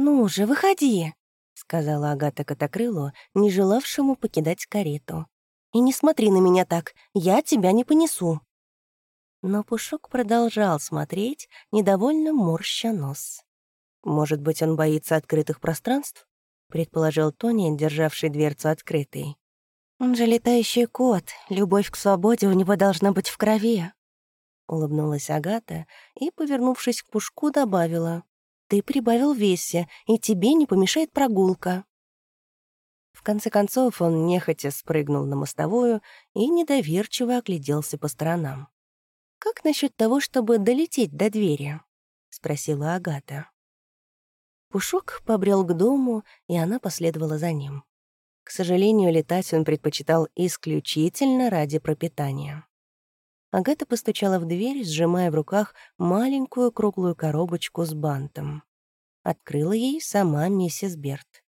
«Ну же, выходи!» — сказала Агата Котокрылу, не желавшему покидать карету. «И не смотри на меня так, я тебя не понесу». Но Пушок продолжал смотреть, недовольно морща нос. «Может быть, он боится открытых пространств?» — предположил Тони, державший дверцу открытой. «Он же летающий кот, любовь к свободе у него должна быть в крови», — улыбнулась Агата и, повернувшись к Пушку, добавила. «Ты прибавил весе, и тебе не помешает прогулка». В конце концов он нехотя спрыгнул на мостовую и недоверчиво огляделся по сторонам. «Как насчет того, чтобы долететь до двери?» — спросила Агата. Пушок побрел к дому, и она последовала за ним. К сожалению, летать он предпочитал исключительно ради пропитания. Агата постучала в дверь, сжимая в руках маленькую круглую коробочку с бантом. Открыла ей сама миссис Берт.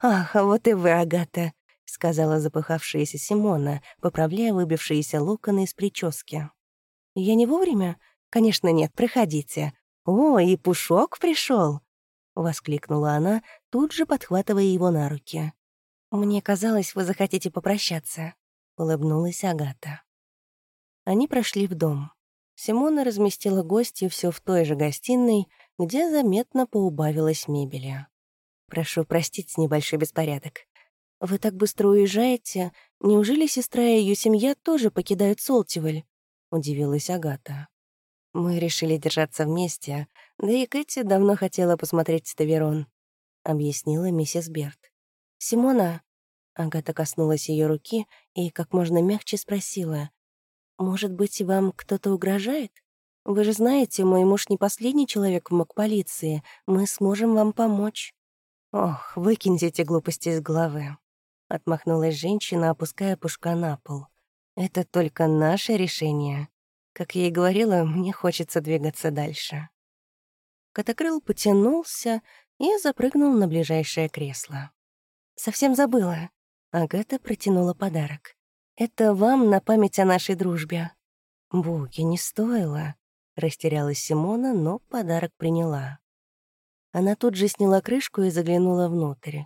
«Ах, вот и вы, Агата», — сказала запыхавшаяся Симона, поправляя выбившиеся локоны из прически. «Я не вовремя? Конечно, нет, проходите. О, и Пушок пришел! воскликнула она, тут же подхватывая его на руки. «Мне казалось, вы захотите попрощаться», — улыбнулась Агата. Они прошли в дом. Симона разместила гостью все в той же гостиной, где заметно поубавилась мебели. «Прошу простить небольшой беспорядок. Вы так быстро уезжаете. Неужели сестра и ее семья тоже покидают Солтиваль?» — удивилась Агата. «Мы решили держаться вместе, да и Кэти давно хотела посмотреть Ставерон», — объяснила миссис Берт. «Симона...» — Агата коснулась ее руки и как можно мягче спросила. «Может быть, вам кто-то угрожает? Вы же знаете, мой муж не последний человек в МакПолиции. Мы сможем вам помочь». «Ох, выкиньте эти глупости из головы», — отмахнулась женщина, опуская пушка на пол. «Это только наше решение. Как я и говорила, мне хочется двигаться дальше». Котокрыл потянулся и запрыгнул на ближайшее кресло. «Совсем забыла». Агата протянула подарок. «Это вам на память о нашей дружбе». «Буги, не стоило», — растерялась Симона, но подарок приняла. Она тут же сняла крышку и заглянула внутрь.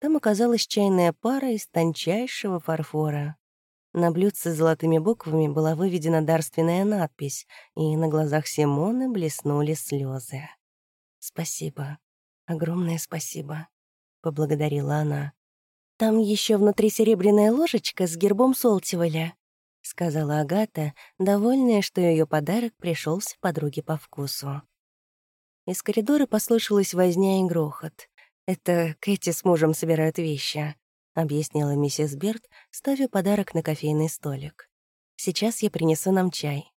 Там оказалась чайная пара из тончайшего фарфора. На блюдце с золотыми буквами была выведена дарственная надпись, и на глазах Симоны блеснули слезы. «Спасибо. Огромное спасибо», — поблагодарила она. «Там еще внутри серебряная ложечка с гербом Солтиваля», — сказала Агата, довольная, что ее подарок пришелся подруге по вкусу. Из коридора послышалась возня и грохот. Это Кэти с мужем собирают вещи объяснила миссис Берт, ставя подарок на кофейный столик. «Сейчас я принесу нам чай».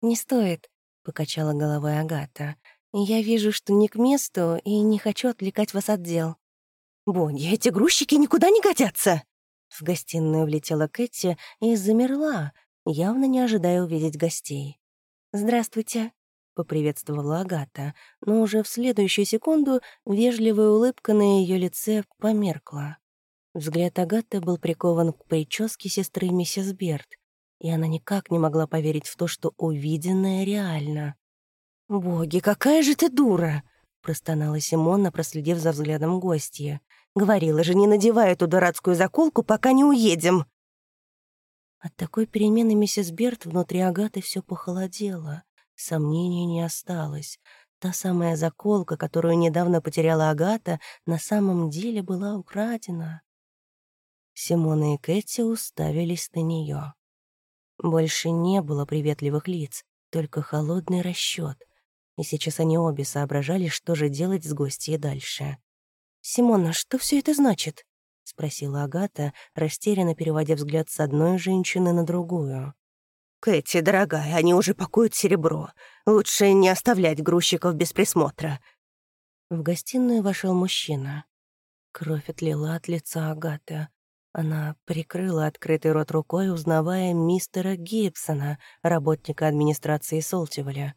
«Не стоит», — покачала головой Агата. «Я вижу, что не к месту, и не хочу отвлекать вас от дел». «Боги, эти грузчики никуда не годятся!» В гостиную влетела Кэти и замерла, явно не ожидая увидеть гостей. «Здравствуйте», — поприветствовала Агата, но уже в следующую секунду вежливая улыбка на ее лице померкла. Взгляд Агаты был прикован к прическе сестры миссис Берт, и она никак не могла поверить в то, что увиденное реально. «Боги, какая же ты дура!» — простонала Симона, проследив за взглядом гостья. «Говорила же, не надевай эту дурацкую заколку, пока не уедем!» От такой перемены миссис Берт внутри Агаты все похолодело. Сомнений не осталось. Та самая заколка, которую недавно потеряла Агата, на самом деле была украдена. Симона и Кэти уставились на нее. Больше не было приветливых лиц, только холодный расчет. И сейчас они обе соображали, что же делать с гостьей дальше. «Симона, что все это значит?» — спросила Агата, растерянно переводя взгляд с одной женщины на другую. «Кэти, дорогая, они уже пакуют серебро. Лучше не оставлять грузчиков без присмотра». В гостиную вошел мужчина. Кровь отлила от лица Агаты. Она прикрыла открытый рот рукой, узнавая мистера Гибсона, работника администрации Солтиволя.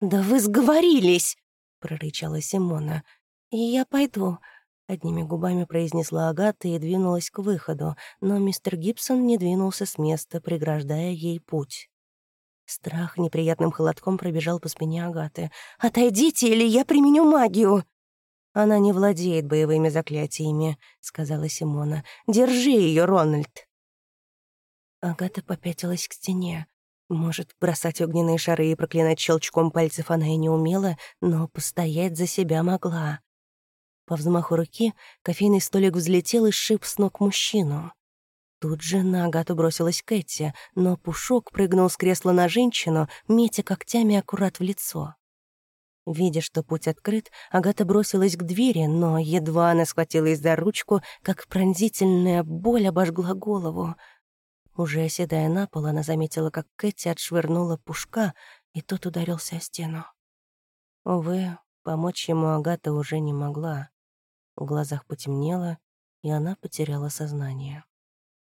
«Да вы сговорились!» — прорычала Симона. «И я пойду», — одними губами произнесла Агата и двинулась к выходу, но мистер Гибсон не двинулся с места, преграждая ей путь. Страх неприятным холодком пробежал по спине Агаты. «Отойдите, или я применю магию!» «Она не владеет боевыми заклятиями», — сказала Симона. «Держи ее, Рональд!» Агата попятилась к стене. Может, бросать огненные шары и проклинать щелчком пальцев она и не умела, но постоять за себя могла. По взмаху руки кофейный столик взлетел и сшиб с ног мужчину. Тут же на Агату бросилась Кэти, но Пушок прыгнул с кресла на женщину, метя когтями аккурат в лицо. Видя, что путь открыт, Агата бросилась к двери, но едва она схватилась за ручку, как пронзительная боль обожгла голову. Уже оседая на пол, она заметила, как Кэти отшвырнула Пушка, и тот ударился о стену. Увы, помочь ему Агата уже не могла. В глазах потемнело, и она потеряла сознание.